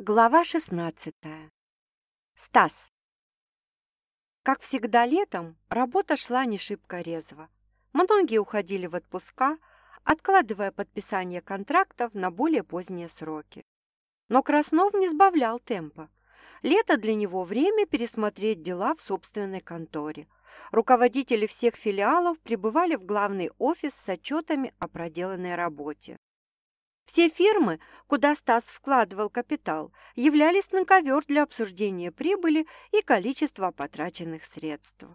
Глава 16. Стас. Как всегда летом, работа шла не шибко резво. Многие уходили в отпуска, откладывая подписание контрактов на более поздние сроки. Но Краснов не сбавлял темпа. Лето для него время пересмотреть дела в собственной конторе. Руководители всех филиалов прибывали в главный офис с отчетами о проделанной работе. Все фирмы, куда Стас вкладывал капитал, являлись на ковер для обсуждения прибыли и количества потраченных средств.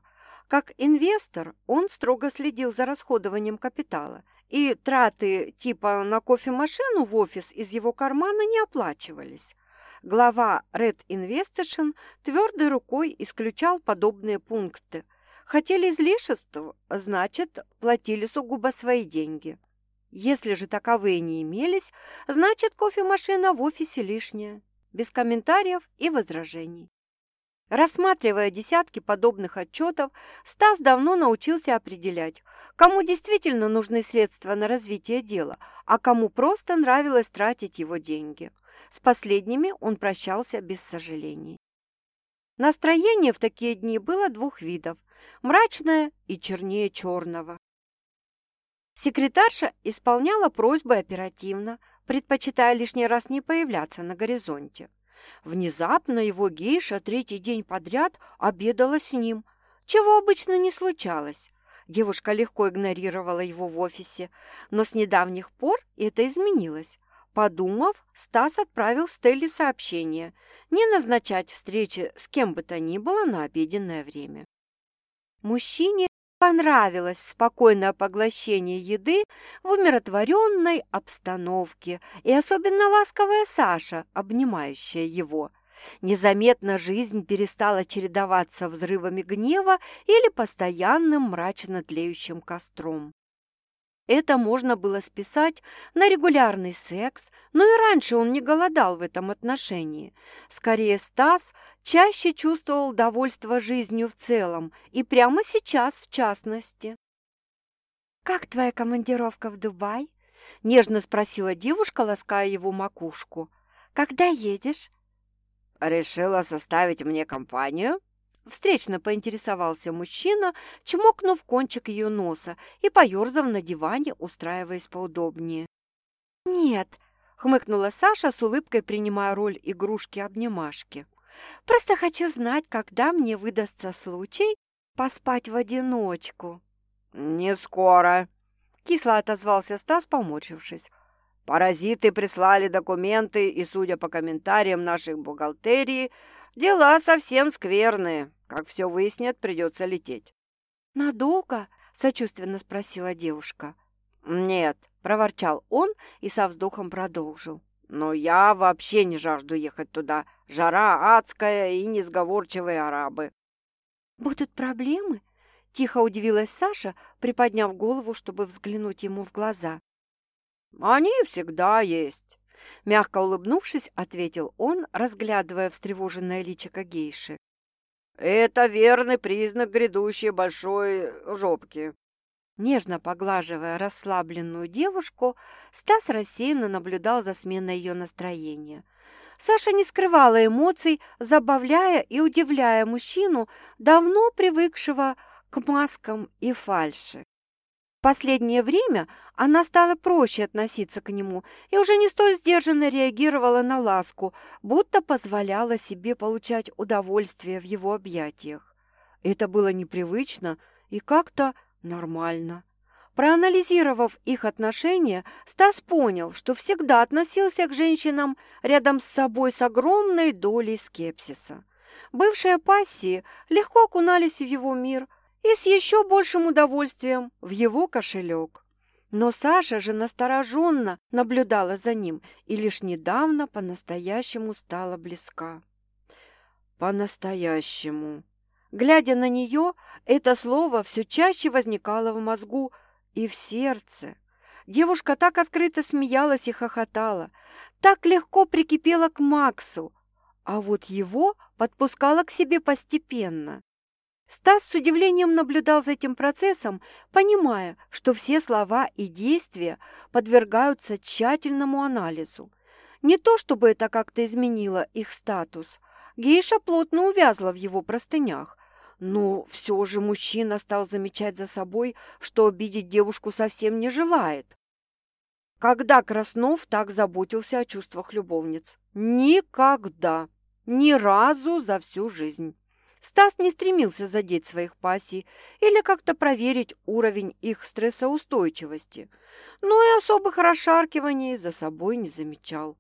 Как инвестор он строго следил за расходованием капитала, и траты типа на кофемашину в офис из его кармана не оплачивались. Глава Red Investation твердой рукой исключал подобные пункты. Хотели излишеств, значит, платили сугубо свои деньги. Если же таковые не имелись, значит, кофемашина в офисе лишняя, без комментариев и возражений. Рассматривая десятки подобных отчетов, Стас давно научился определять, кому действительно нужны средства на развитие дела, а кому просто нравилось тратить его деньги. С последними он прощался без сожалений. Настроение в такие дни было двух видов – мрачное и чернее черного. Секретарша исполняла просьбы оперативно, предпочитая лишний раз не появляться на горизонте. Внезапно его гейша третий день подряд обедала с ним, чего обычно не случалось. Девушка легко игнорировала его в офисе, но с недавних пор это изменилось. Подумав, Стас отправил Стелле сообщение не назначать встречи с кем бы то ни было на обеденное время. Мужчине понравилось спокойное поглощение еды в умиротворенной обстановке и особенно ласковая Саша, обнимающая его. Незаметно жизнь перестала чередоваться взрывами гнева или постоянным мрачно тлеющим костром. Это можно было списать на регулярный секс, но и раньше он не голодал в этом отношении. Скорее, Стас чаще чувствовал довольство жизнью в целом и прямо сейчас в частности. «Как твоя командировка в Дубай?» – нежно спросила девушка, лаская его макушку. «Когда едешь?» «Решила составить мне компанию?» Встречно поинтересовался мужчина, чмокнув кончик ее носа и поерзав на диване, устраиваясь поудобнее. «Нет», — хмыкнула Саша с улыбкой, принимая роль игрушки-обнимашки. «Просто хочу знать, когда мне выдастся случай поспать в одиночку». «Не скоро», — кисло отозвался Стас, поморщившись. «Паразиты прислали документы, и, судя по комментариям нашей бухгалтерии, Дела совсем скверные. Как все выяснят, придется лететь. «Надолго?» – сочувственно спросила девушка. «Нет», – проворчал он и со вздохом продолжил. «Но я вообще не жажду ехать туда. Жара адская и несговорчивые арабы». «Будут проблемы?» – тихо удивилась Саша, приподняв голову, чтобы взглянуть ему в глаза. «Они всегда есть. Мягко улыбнувшись, ответил он, разглядывая встревоженное личико гейши. «Это верный признак грядущей большой жопки». Нежно поглаживая расслабленную девушку, Стас рассеянно наблюдал за сменой ее настроения. Саша не скрывала эмоций, забавляя и удивляя мужчину, давно привыкшего к маскам и фальши последнее время она стала проще относиться к нему и уже не столь сдержанно реагировала на ласку, будто позволяла себе получать удовольствие в его объятиях. Это было непривычно и как-то нормально. Проанализировав их отношения, Стас понял, что всегда относился к женщинам рядом с собой с огромной долей скепсиса. Бывшие пассии легко окунались в его мир – и с еще большим удовольствием в его кошелек. Но Саша же настороженно наблюдала за ним и лишь недавно по-настоящему стала близка. По-настоящему. Глядя на нее, это слово все чаще возникало в мозгу и в сердце. Девушка так открыто смеялась и хохотала, так легко прикипела к Максу, а вот его подпускала к себе постепенно. Стас с удивлением наблюдал за этим процессом, понимая, что все слова и действия подвергаются тщательному анализу. Не то чтобы это как-то изменило их статус. Гейша плотно увязла в его простынях, но все же мужчина стал замечать за собой, что обидеть девушку совсем не желает. Когда Краснов так заботился о чувствах любовниц? Никогда. Ни разу за всю жизнь. Стас не стремился задеть своих пассий или как-то проверить уровень их стрессоустойчивости, но и особых расшаркиваний за собой не замечал.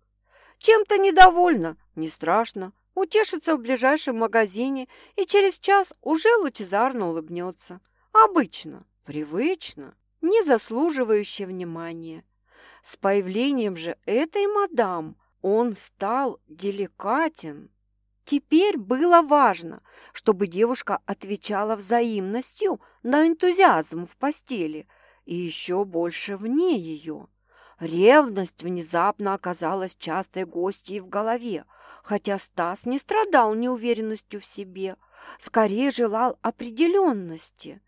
Чем-то недовольна, не страшно, утешится в ближайшем магазине и через час уже лучезарно улыбнется. Обычно, привычно, не заслуживающее внимания. С появлением же этой мадам он стал деликатен. Теперь было важно, чтобы девушка отвечала взаимностью на энтузиазм в постели и еще больше вне ее. Ревность внезапно оказалась частой гостьей в голове, хотя Стас не страдал неуверенностью в себе, скорее желал определенности.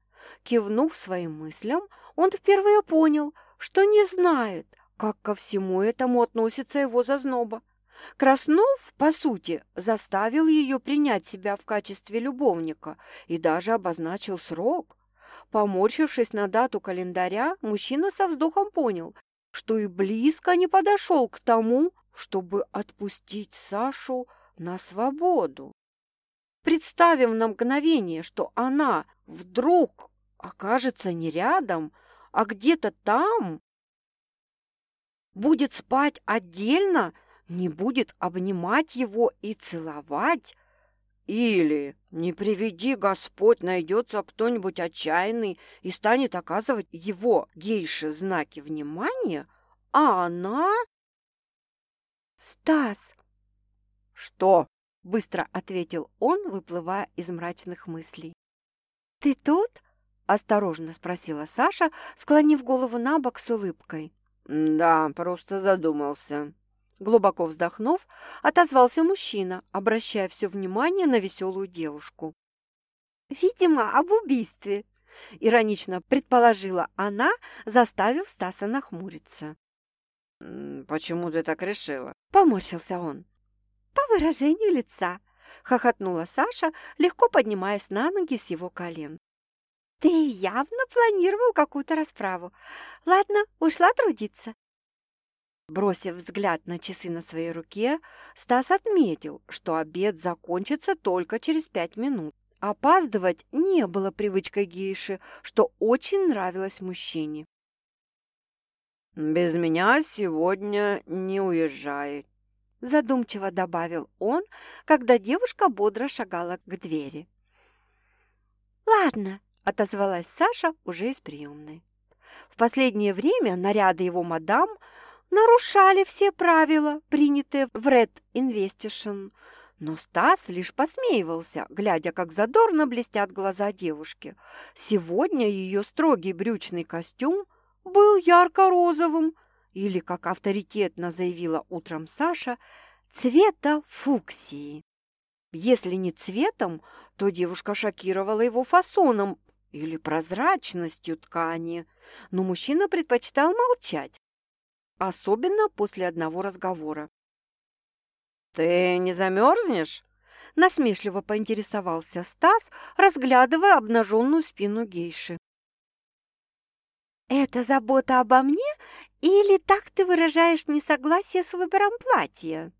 Кивнув своим мыслям, он впервые понял, что не знает, как ко всему этому относится его зазноба. Краснов, по сути, заставил ее принять себя в качестве любовника и даже обозначил срок. Поморщившись на дату календаря, мужчина со вздохом понял, что и близко не подошел к тому, чтобы отпустить Сашу на свободу. Представив на мгновение, что она вдруг окажется не рядом, а где-то там, будет спать отдельно – не будет обнимать его и целовать? Или, не приведи Господь, найдется кто-нибудь отчаянный и станет оказывать его гейше знаки внимания, а она... «Стас!» «Что?» – быстро ответил он, выплывая из мрачных мыслей. «Ты тут?» – осторожно спросила Саша, склонив голову на бок с улыбкой. «Да, просто задумался». Глубоко вздохнув, отозвался мужчина, обращая все внимание на веселую девушку. «Видимо, об убийстве», – иронично предположила она, заставив Стаса нахмуриться. «Почему ты так решила?» – поморщился он. «По выражению лица», – хохотнула Саша, легко поднимаясь на ноги с его колен. «Ты явно планировал какую-то расправу. Ладно, ушла трудиться. Бросив взгляд на часы на своей руке, Стас отметил, что обед закончится только через пять минут. Опаздывать не было привычкой гейши, что очень нравилось мужчине. «Без меня сегодня не уезжает», – задумчиво добавил он, когда девушка бодро шагала к двери. «Ладно», – отозвалась Саша уже из приемной. В последнее время наряды его мадам – нарушали все правила, принятые в Red Investation. Но Стас лишь посмеивался, глядя, как задорно блестят глаза девушки. Сегодня ее строгий брючный костюм был ярко-розовым, или, как авторитетно заявила утром Саша, цвета фуксии. Если не цветом, то девушка шокировала его фасоном или прозрачностью ткани, но мужчина предпочитал молчать, особенно после одного разговора. «Ты не замерзнешь?» – насмешливо поинтересовался Стас, разглядывая обнаженную спину гейши. «Это забота обо мне или так ты выражаешь несогласие с выбором платья?»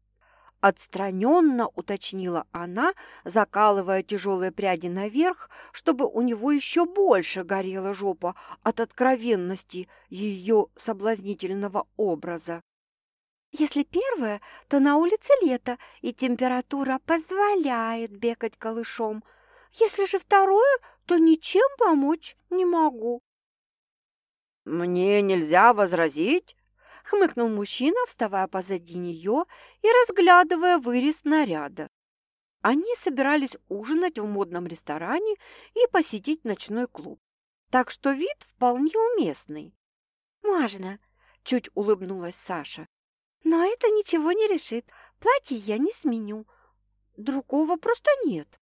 Отстраненно уточнила она, закалывая тяжелые пряди наверх, чтобы у него еще больше горела жопа от откровенности ее соблазнительного образа. Если первое, то на улице лето, и температура позволяет бегать колышом. Если же второе, то ничем помочь не могу. «Мне нельзя возразить?» Хмыкнул мужчина, вставая позади нее и разглядывая вырез наряда. Они собирались ужинать в модном ресторане и посетить ночной клуб, так что вид вполне уместный. «Можно», – чуть улыбнулась Саша. «Но это ничего не решит. Платье я не сменю. Другого просто нет».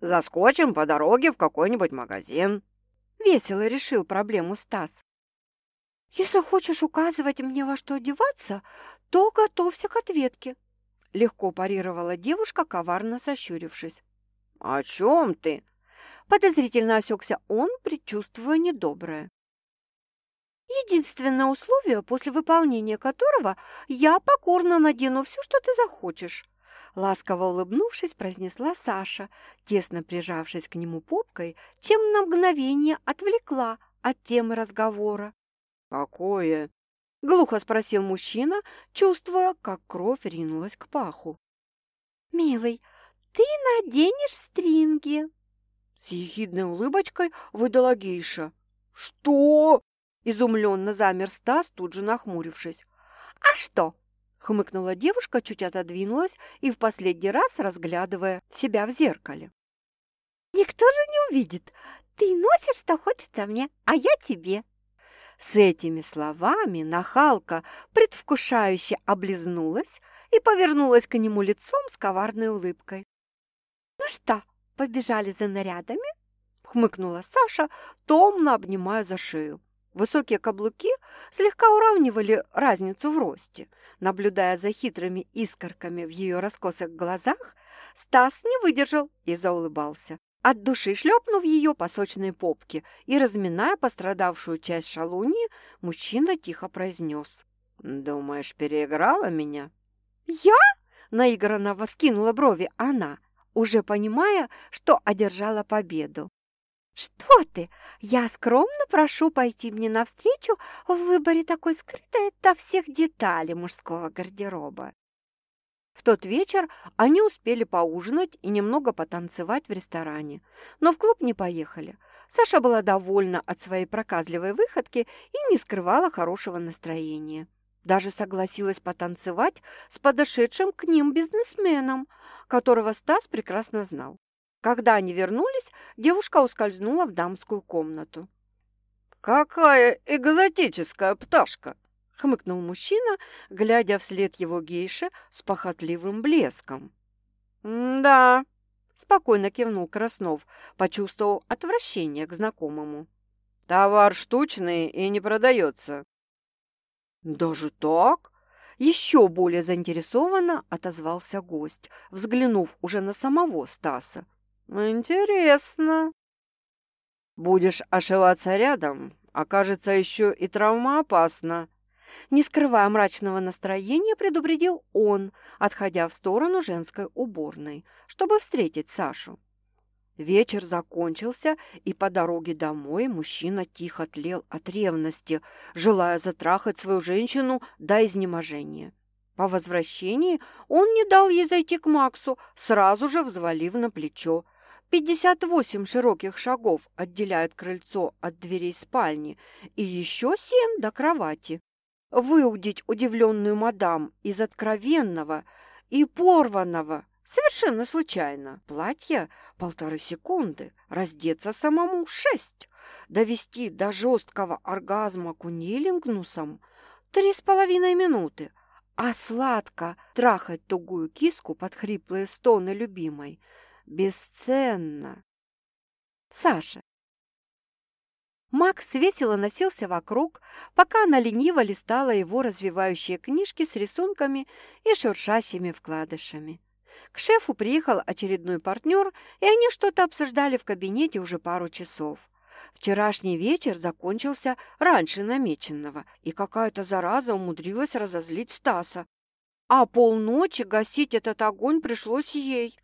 «Заскочим по дороге в какой-нибудь магазин», – весело решил проблему Стас. «Если хочешь указывать мне, во что одеваться, то готовься к ответке», — легко парировала девушка, коварно сощурившись. «О чем ты?» Подозрительно осекся он, предчувствуя недоброе. «Единственное условие, после выполнения которого я покорно надену все, что ты захочешь», ласково улыбнувшись, произнесла Саша, тесно прижавшись к нему попкой, чем на мгновение отвлекла от темы разговора. «Какое?» — глухо спросил мужчина, чувствуя, как кровь ринулась к паху. «Милый, ты наденешь стринги!» С ехидной улыбочкой выдала гейша. «Что?» — изумленно замер Стас, тут же нахмурившись. «А что?» — хмыкнула девушка, чуть отодвинулась и в последний раз разглядывая себя в зеркале. «Никто же не увидит. Ты носишь, что хочется мне, а я тебе». С этими словами нахалка предвкушающе облизнулась и повернулась к нему лицом с коварной улыбкой. «Ну что, побежали за нарядами?» — хмыкнула Саша, томно обнимая за шею. Высокие каблуки слегка уравнивали разницу в росте. Наблюдая за хитрыми искорками в ее раскосых глазах, Стас не выдержал и заулыбался от души шлепнув ее по сочной попке и разминая пострадавшую часть шалуньи, мужчина тихо произнес. «Думаешь, переиграла меня?» «Я?» – наигранно воскинула брови она, уже понимая, что одержала победу. «Что ты? Я скромно прошу пойти мне навстречу в выборе такой скрытой до всех деталей мужского гардероба». В тот вечер они успели поужинать и немного потанцевать в ресторане, но в клуб не поехали. Саша была довольна от своей проказливой выходки и не скрывала хорошего настроения. Даже согласилась потанцевать с подошедшим к ним бизнесменом, которого Стас прекрасно знал. Когда они вернулись, девушка ускользнула в дамскую комнату. «Какая экзотическая пташка!» — хмыкнул мужчина, глядя вслед его гейше с похотливым блеском. «Да», — спокойно кивнул Краснов, почувствовав отвращение к знакомому. «Товар штучный и не продается». «Даже так?» Еще более заинтересованно отозвался гость, взглянув уже на самого Стаса. «Интересно». «Будешь ошиваться рядом, окажется еще и травмоопасно», не скрывая мрачного настроения, предупредил он, отходя в сторону женской уборной, чтобы встретить Сашу. Вечер закончился, и по дороге домой мужчина тихо тлел от ревности, желая затрахать свою женщину до изнеможения. По возвращении он не дал ей зайти к Максу, сразу же взвалив на плечо. Пятьдесят восемь широких шагов отделяют крыльцо от дверей спальни и еще семь до кровати выудить удивленную мадам из откровенного и порванного совершенно случайно платья полторы секунды, раздеться самому шесть, довести до жесткого оргазма кунилингнусом три с половиной минуты, а сладко трахать тугую киску под хриплые стоны любимой бесценно. Саша, Макс весело носился вокруг, пока она лениво листала его развивающие книжки с рисунками и шуршащими вкладышами. К шефу приехал очередной партнер, и они что-то обсуждали в кабинете уже пару часов. Вчерашний вечер закончился раньше намеченного, и какая-то зараза умудрилась разозлить Стаса. А полночи гасить этот огонь пришлось ей.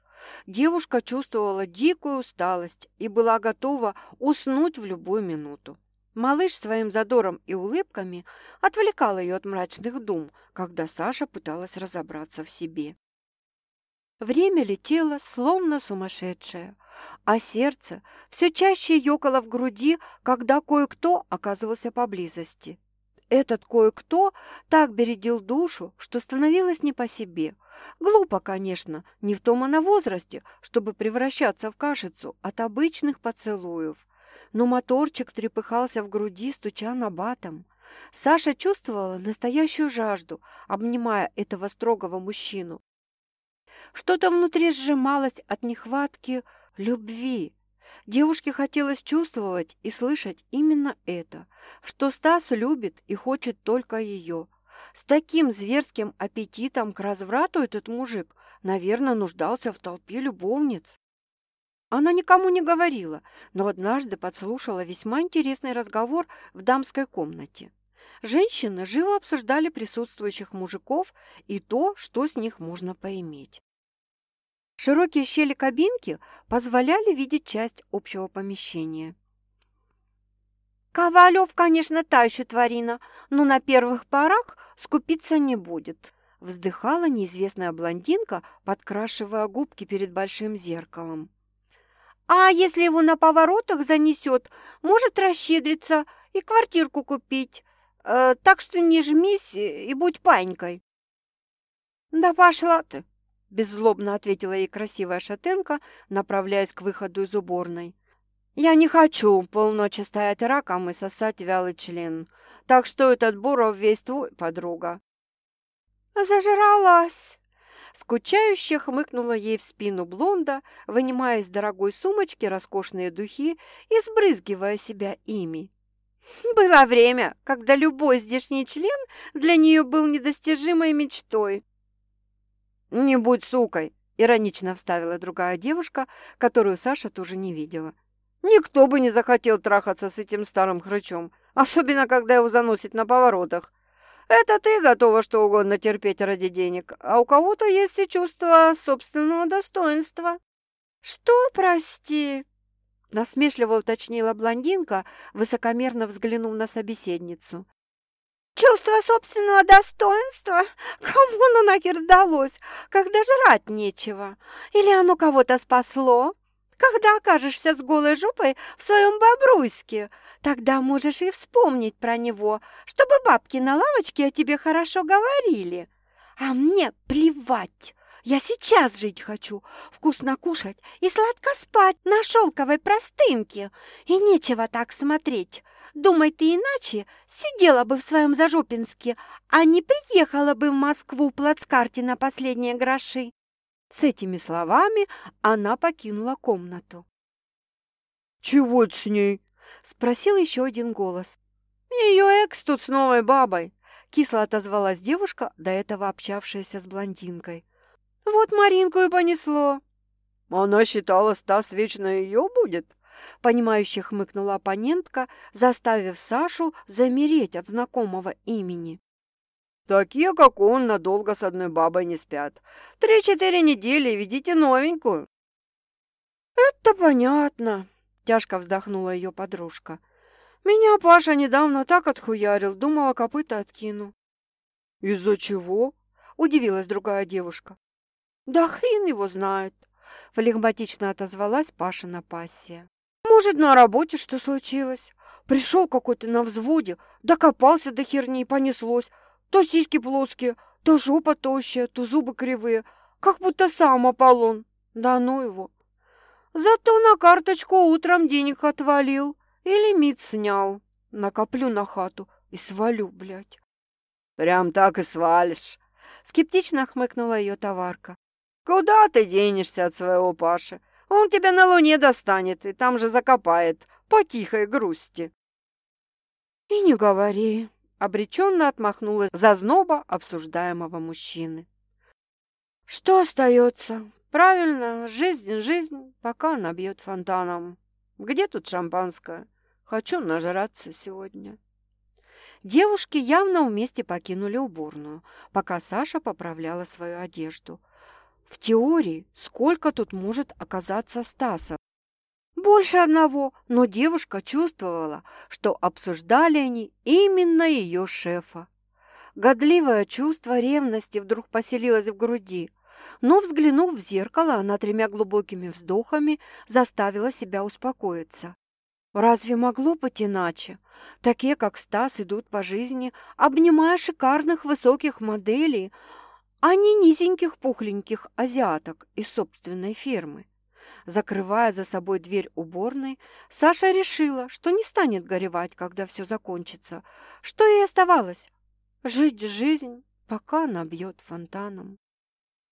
Девушка чувствовала дикую усталость и была готова уснуть в любую минуту. Малыш своим задором и улыбками отвлекал ее от мрачных дум, когда Саша пыталась разобраться в себе. Время летело, словно сумасшедшее, а сердце все чаще ёкало в груди, когда кое-кто оказывался поблизости. Этот кое-кто так бередил душу, что становилось не по себе. Глупо, конечно, не в том она возрасте, чтобы превращаться в кашицу от обычных поцелуев. Но моторчик трепыхался в груди, стуча на батом. Саша чувствовала настоящую жажду, обнимая этого строгого мужчину. Что-то внутри сжималось от нехватки любви. Девушке хотелось чувствовать и слышать именно это, что Стас любит и хочет только ее. С таким зверским аппетитом к разврату этот мужик, наверное, нуждался в толпе любовниц. Она никому не говорила, но однажды подслушала весьма интересный разговор в дамской комнате. Женщины живо обсуждали присутствующих мужиков и то, что с них можно поиметь. Широкие щели кабинки позволяли видеть часть общего помещения. «Ковалев, конечно, та еще тварина, но на первых порах скупиться не будет», вздыхала неизвестная блондинка, подкрашивая губки перед большим зеркалом. «А если его на поворотах занесет, может расщедриться и квартирку купить. Э, так что не жмись и будь панькой». «Да пошла ты!» – беззлобно ответила ей красивая шатенка, направляясь к выходу из уборной. «Я не хочу полночи стоять раком и сосать вялый член, так что этот Буров весь твой, подруга». «Зажралась!» Скучающе хмыкнула ей в спину блонда, вынимая из дорогой сумочки роскошные духи и сбрызгивая себя ими. Было время, когда любой здешний член для нее был недостижимой мечтой. «Не будь сукой!» – иронично вставила другая девушка, которую Саша тоже не видела. «Никто бы не захотел трахаться с этим старым хрычом, особенно когда его заносит на поворотах. Это ты готова что угодно терпеть ради денег, а у кого-то есть и чувство собственного достоинства». «Что, прости?» насмешливо уточнила блондинка, высокомерно взглянув на собеседницу. «Чувство собственного достоинства? Кому оно нахер сдалось, когда жрать нечего? Или оно кого-то спасло? Когда окажешься с голой жопой в своем бобруйске, тогда можешь и вспомнить про него, чтобы бабки на лавочке о тебе хорошо говорили. А мне плевать!» Я сейчас жить хочу, вкусно кушать и сладко спать на шелковой простынке. И нечего так смотреть. Думай ты иначе, сидела бы в своем Зажопинске, а не приехала бы в Москву в плацкарте на последние гроши. С этими словами она покинула комнату. «Чего это с ней?» – спросил еще один голос. «Ее экс тут с новой бабой», – кисло отозвалась девушка, до этого общавшаяся с блондинкой. Вот Маринку и понесло. Она считала, Стас вечно ее будет? Понимающе хмыкнула оппонентка, заставив Сашу замереть от знакомого имени. Такие, как он, надолго с одной бабой не спят. Три-четыре недели и ведите новенькую. Это понятно, тяжко вздохнула ее подружка. Меня Паша недавно так отхуярил, думала, копыта откину. Из-за чего? Удивилась другая девушка. «Да хрен его знает!» – флегматично отозвалась Пашина пассия. «Может, на работе что случилось? Пришел какой-то на взводе, докопался до херни и понеслось. То сиськи плоские, то жопа тощая, то зубы кривые, как будто сам Аполлон. Да ну его! Зато на карточку утром денег отвалил и лимит снял. Накоплю на хату и свалю, блядь». «Прям так и свалишь!» – скептично хмыкнула ее товарка. Куда ты денешься от своего Паши? Он тебя на луне достанет и там же закопает, по тихой грусти. И не говори, обреченно отмахнулась зазноба обсуждаемого мужчины. Что остается? Правильно, жизнь, жизнь, пока она бьет фонтаном. Где тут шампанское? Хочу нажраться сегодня. Девушки явно вместе покинули уборную, пока Саша поправляла свою одежду – в теории, сколько тут может оказаться Стасов? Больше одного, но девушка чувствовала, что обсуждали они именно ее шефа. Годливое чувство ревности вдруг поселилось в груди, но, взглянув в зеркало, она тремя глубокими вздохами заставила себя успокоиться. Разве могло быть иначе? Такие, как Стас, идут по жизни, обнимая шикарных высоких моделей, а не низеньких пухленьких азиаток из собственной фермы. Закрывая за собой дверь уборной, Саша решила, что не станет горевать, когда все закончится. Что ей оставалось? Жить жизнь, пока она бьет фонтаном.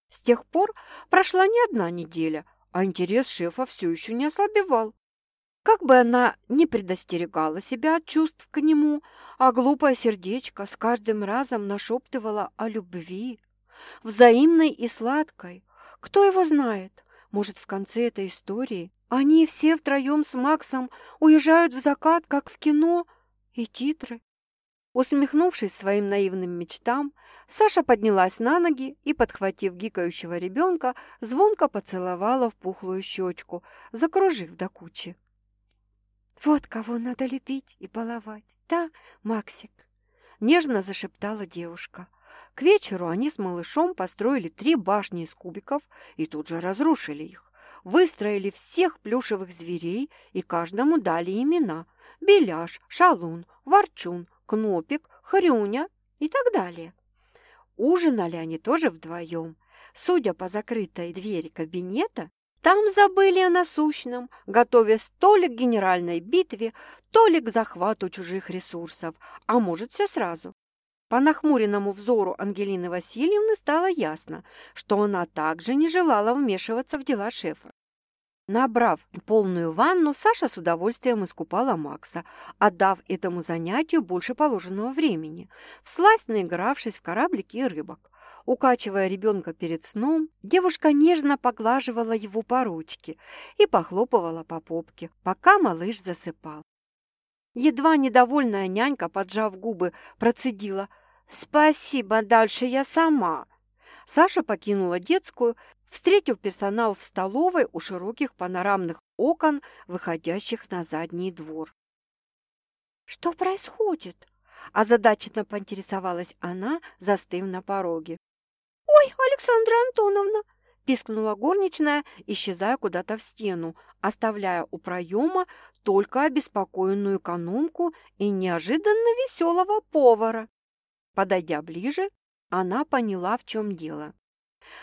С тех пор прошла не одна неделя, а интерес шефа все еще не ослабевал. Как бы она ни предостерегала себя от чувств к нему, а глупое сердечко с каждым разом нашептывало о любви, взаимной и сладкой. Кто его знает, может, в конце этой истории они все втроем с Максом уезжают в закат, как в кино, и титры. Усмехнувшись своим наивным мечтам, Саша поднялась на ноги и, подхватив гикающего ребенка, звонко поцеловала в пухлую щечку, закружив до кучи. «Вот кого надо любить и баловать, да, Максик?» Нежно зашептала девушка. К вечеру они с малышом построили три башни из кубиков и тут же разрушили их. Выстроили всех плюшевых зверей и каждому дали имена – Беляш, Шалун, Ворчун, Кнопик, Хрюня и так далее. Ужинали они тоже вдвоем. Судя по закрытой двери кабинета, там забыли о насущном, готовясь то ли к генеральной битве, то ли к захвату чужих ресурсов, а может, все сразу. По нахмуренному взору Ангелины Васильевны стало ясно, что она также не желала вмешиваться в дела шефа. Набрав полную ванну, Саша с удовольствием искупала Макса, отдав этому занятию больше положенного времени, всласть наигравшись в кораблики и рыбок. Укачивая ребенка перед сном, девушка нежно поглаживала его по ручке и похлопывала по попке, пока малыш засыпал. Едва недовольная нянька, поджав губы, процедила «Спасибо, дальше я сама». Саша покинула детскую встретив персонал в столовой у широких панорамных окон, выходящих на задний двор. «Что происходит?» – озадаченно поинтересовалась она, застыв на пороге. «Ой, Александра Антоновна!» – пискнула горничная, исчезая куда-то в стену, оставляя у проема только обеспокоенную экономку и неожиданно веселого повара. Подойдя ближе, она поняла, в чем дело.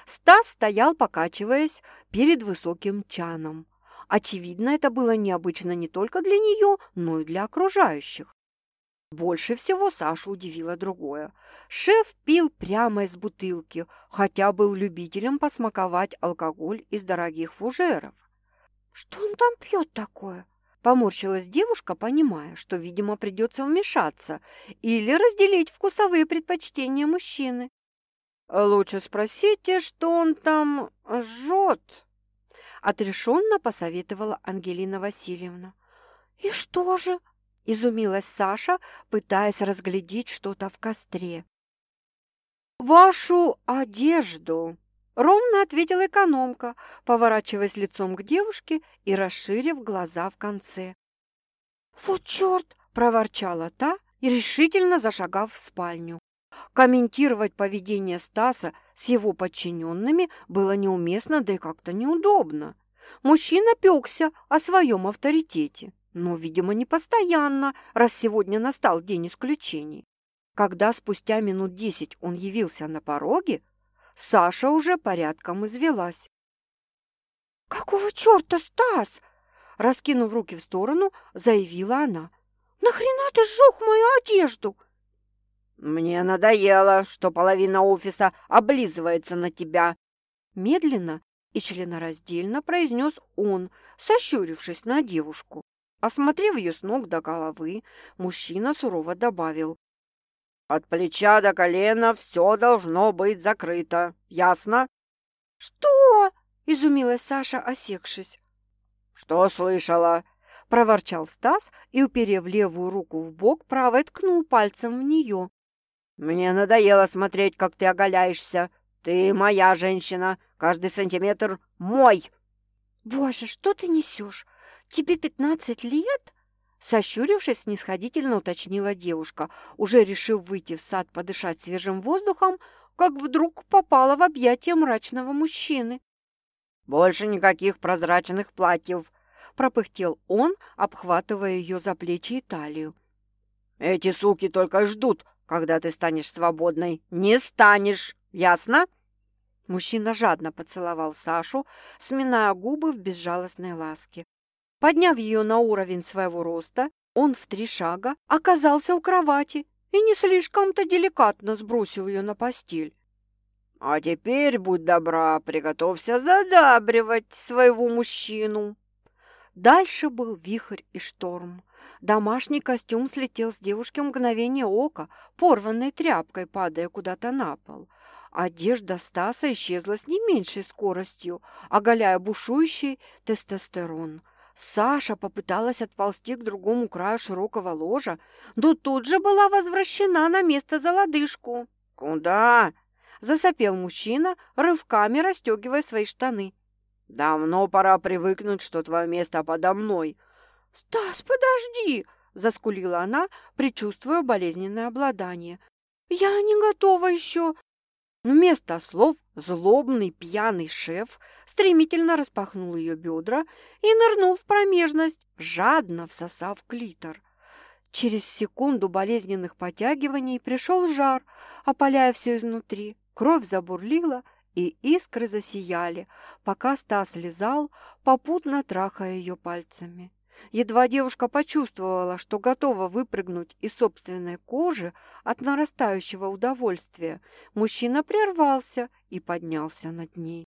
Стас стоял, покачиваясь, перед высоким чаном. Очевидно, это было необычно не только для нее, но и для окружающих. Больше всего Сашу удивило другое. Шеф пил прямо из бутылки, хотя был любителем посмаковать алкоголь из дорогих фужеров. «Что он там пьет такое?» Поморщилась девушка, понимая, что, видимо, придется вмешаться или разделить вкусовые предпочтения мужчины. «Лучше спросите, что он там жжет», — отрешенно посоветовала Ангелина Васильевна. «И что же?» — изумилась Саша, пытаясь разглядеть что-то в костре. «Вашу одежду!» — ровно ответила экономка, поворачиваясь лицом к девушке и расширив глаза в конце. «Вот черт!» — проворчала та, решительно зашагав в спальню. Комментировать поведение Стаса с его подчиненными было неуместно, да и как-то неудобно. Мужчина пекся о своем авторитете, но, видимо, не постоянно, раз сегодня настал день исключений. Когда спустя минут десять он явился на пороге, Саша уже порядком извелась. «Какого черта, Стас?» Раскинув руки в сторону, заявила она. «Нахрена ты сжег мою одежду?» «Мне надоело, что половина офиса облизывается на тебя!» Медленно и членораздельно произнес он, сощурившись на девушку. Осмотрев ее с ног до головы, мужчина сурово добавил. «От плеча до колена все должно быть закрыто. Ясно?» «Что?» – изумилась Саша, осекшись. «Что слышала?» – проворчал Стас и, уперев левую руку в бок, правой ткнул пальцем в нее. «Мне надоело смотреть, как ты оголяешься. Ты моя женщина, каждый сантиметр мой!» «Боже, что ты несешь? Тебе пятнадцать лет?» Сощурившись, снисходительно уточнила девушка, уже решив выйти в сад подышать свежим воздухом, как вдруг попала в объятия мрачного мужчины. «Больше никаких прозрачных платьев!» – пропыхтел он, обхватывая ее за плечи и талию. «Эти суки только ждут, когда ты станешь свободной. Не станешь, ясно?» Мужчина жадно поцеловал Сашу, сминая губы в безжалостной ласке. Подняв ее на уровень своего роста, он в три шага оказался у кровати и не слишком-то деликатно сбросил ее на постель. «А теперь, будь добра, приготовься задабривать своего мужчину!» Дальше был вихрь и шторм. Домашний костюм слетел с девушки в мгновение ока, порванной тряпкой, падая куда-то на пол. Одежда Стаса исчезла с не меньшей скоростью, оголяя бушующий тестостерон. Саша попыталась отползти к другому краю широкого ложа, но тут же была возвращена на место за лодыжку. «Куда?» – засопел мужчина, рывками расстегивая свои штаны. «Давно пора привыкнуть, что твое место подо мной». «Стас, подожди!» – заскулила она, предчувствуя болезненное обладание. «Я не готова еще!» Вместо слов злобный пьяный шеф стремительно распахнул ее бедра и нырнул в промежность, жадно всосав клитор. Через секунду болезненных потягиваний пришел жар, опаляя все изнутри. Кровь забурлила, и искры засияли, пока Стас лизал, попутно трахая ее пальцами. Едва девушка почувствовала, что готова выпрыгнуть из собственной кожи от нарастающего удовольствия, мужчина прервался и поднялся над ней.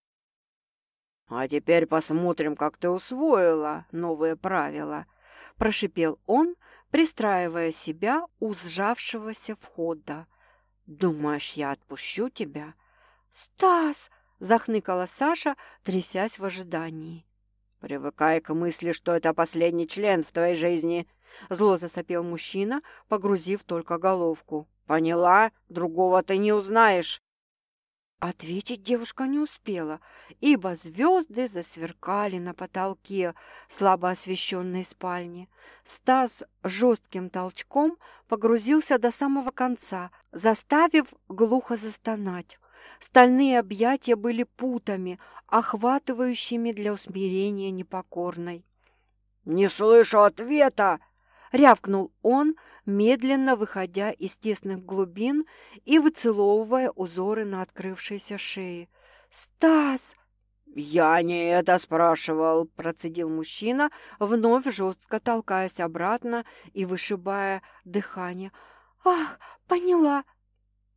«А теперь посмотрим, как ты усвоила новые правила», – прошипел он, пристраивая себя у сжавшегося входа. «Думаешь, я отпущу тебя?» «Стас!» – захныкала Саша, трясясь в ожидании. «Привыкай к мысли, что это последний член в твоей жизни!» Зло засопел мужчина, погрузив только головку. «Поняла? Другого ты не узнаешь!» Ответить девушка не успела, ибо звезды засверкали на потолке слабо освещенной спальни. Стас жестким толчком погрузился до самого конца, заставив глухо застонать. Стальные объятия были путами, охватывающими для усмирения непокорной. «Не слышу ответа!» — рявкнул он, медленно выходя из тесных глубин и выцеловывая узоры на открывшейся шее. «Стас!» «Я не это спрашивал», – процедил мужчина, вновь жестко толкаясь обратно и вышибая дыхание. «Ах, поняла!»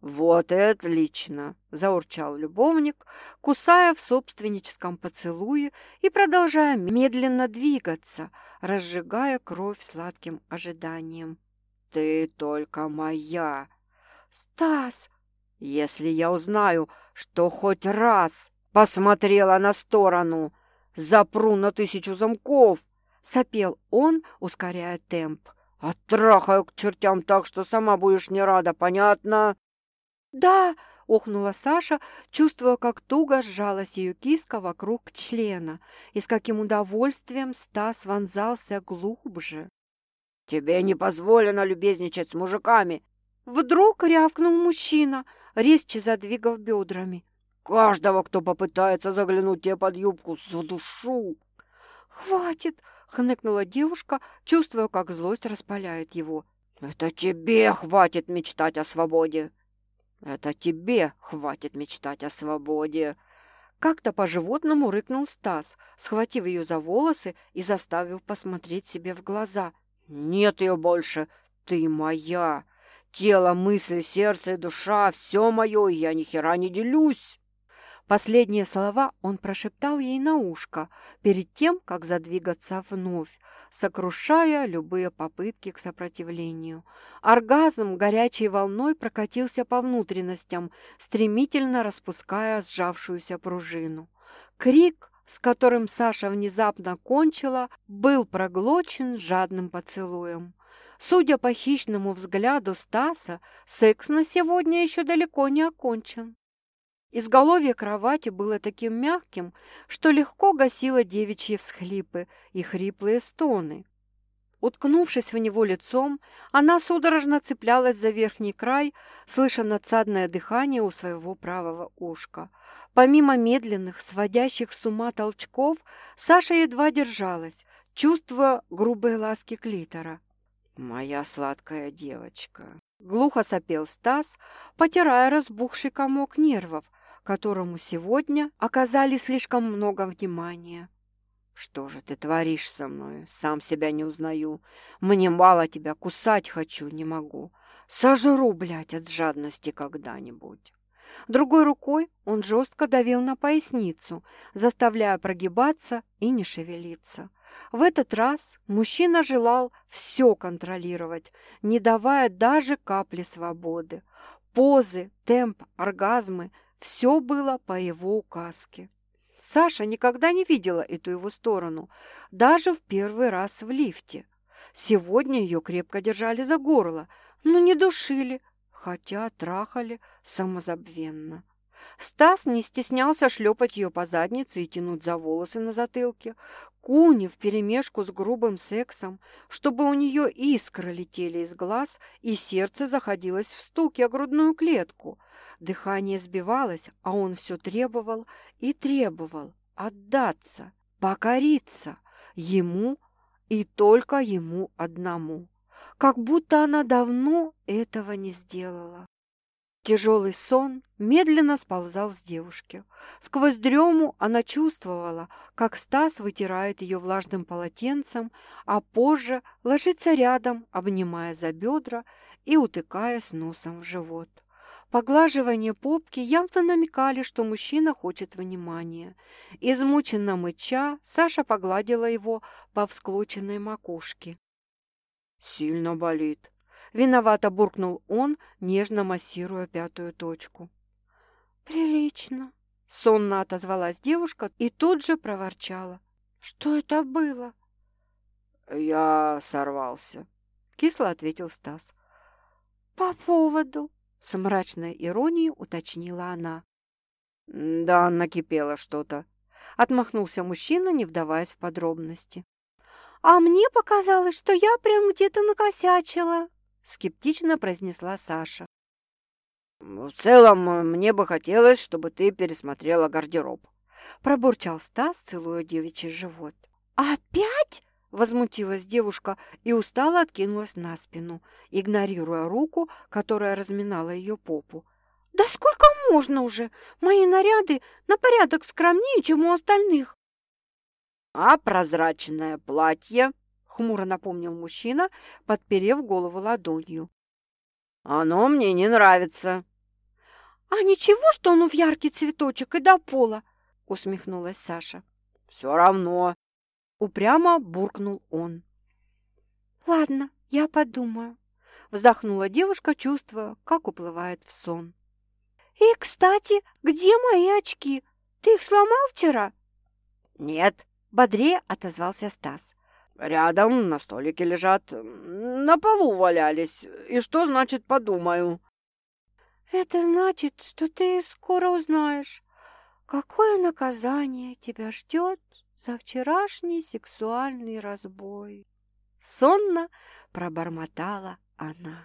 «Вот и отлично!» – заурчал любовник, кусая в собственническом поцелуе и продолжая медленно двигаться, разжигая кровь сладким ожиданием. «Ты только моя!» «Стас!» «Если я узнаю, что хоть раз посмотрела на сторону, запру на тысячу замков!» – сопел он, ускоряя темп. «Оттрахаю к чертям так, что сама будешь не рада, понятно?» «Да!» – охнула Саша, чувствуя, как туго сжалась ее киска вокруг члена, и с каким удовольствием Стас вонзался глубже. «Тебе не позволено любезничать с мужиками!» Вдруг рявкнул мужчина, резче задвигав бедрами. «Каждого, кто попытается заглянуть тебе под юбку, за душу!» «Хватит!» — хныкнула девушка, чувствуя, как злость распаляет его. «Это тебе хватит мечтать о свободе!» «Это тебе хватит мечтать о свободе!» Как-то по-животному рыкнул Стас, схватив ее за волосы и заставив посмотреть себе в глаза. «Нет ее больше! Ты моя! Тело, мысли, сердце и душа — все мое, и я ни хера не делюсь!» Последние слова он прошептал ей на ушко перед тем, как задвигаться вновь, сокрушая любые попытки к сопротивлению. Оргазм горячей волной прокатился по внутренностям, стремительно распуская сжавшуюся пружину. Крик, с которым Саша внезапно кончила, был проглочен жадным поцелуем. Судя по хищному взгляду Стаса, секс на сегодня еще далеко не окончен. Изголовье кровати было таким мягким, что легко гасило девичьи всхлипы и хриплые стоны. Уткнувшись в него лицом, она судорожно цеплялась за верхний край, слыша надсадное дыхание у своего правого ушка. Помимо медленных, сводящих с ума толчков, Саша едва держалась, чувствуя грубые ласки клитора. «Моя сладкая девочка!» Глухо сопел Стас, потирая разбухший комок нервов, которому сегодня оказали слишком много внимания. «Что же ты творишь со мной? Сам себя не узнаю. Мне мало тебя, кусать хочу, не могу. Сожру, блядь, от жадности когда-нибудь». Другой рукой он жестко давил на поясницу, заставляя прогибаться и не шевелиться. В этот раз мужчина желал все контролировать, не давая даже капли свободы. Позы, темп, оргазмы – все было по его указке. Саша никогда не видела эту его сторону, даже в первый раз в лифте. Сегодня ее крепко держали за горло, но не душили, хотя трахали самозабвенно. Стас не стеснялся шлепать ее по заднице и тянуть за волосы на затылке. Куни вперемешку с грубым сексом, чтобы у нее искры летели из глаз и сердце заходилось в стуке о грудную клетку. Дыхание сбивалось, а он все требовал и требовал отдаться, покориться ему и только ему одному. Как будто она давно этого не сделала. Тяжелый сон медленно сползал с девушки. Сквозь дрему она чувствовала, как Стас вытирает ее влажным полотенцем, а позже ложится рядом, обнимая за бедра и утыкаясь носом в живот. Поглаживание попки явно намекали, что мужчина хочет внимания. Измученно мыча, Саша погладила его по всклоченной макушке. «Сильно болит», Виновато буркнул он, нежно массируя пятую точку. «Прилично», — сонно отозвалась девушка и тут же проворчала. «Что это было?» «Я сорвался», — кисло ответил Стас. «По поводу?» — с мрачной иронией уточнила она. «Да, накипело что-то», — отмахнулся мужчина, не вдаваясь в подробности. «А мне показалось, что я прям где-то накосячила», скептично произнесла Саша. «В целом, мне бы хотелось, чтобы ты пересмотрела гардероб», пробурчал Стас, целуя девичий живот. «Опять?» – возмутилась девушка и устало откинулась на спину, игнорируя руку, которая разминала ее попу. «Да сколько можно уже? Мои наряды на порядок скромнее, чем у остальных». «А прозрачное платье?» Хмуро напомнил мужчина, подперев голову ладонью. «Оно мне не нравится». «А ничего, что оно в яркий цветочек и до пола?» — усмехнулась Саша. «Все равно», — упрямо буркнул он. «Ладно, я подумаю», — вздохнула девушка, чувствуя, как уплывает в сон. «И, кстати, где мои очки? Ты их сломал вчера?» «Нет», — бодрее отозвался Стас. Рядом на столике лежат, на полу валялись. И что значит «подумаю»?» «Это значит, что ты скоро узнаешь, какое наказание тебя ждет за вчерашний сексуальный разбой». Сонно пробормотала она.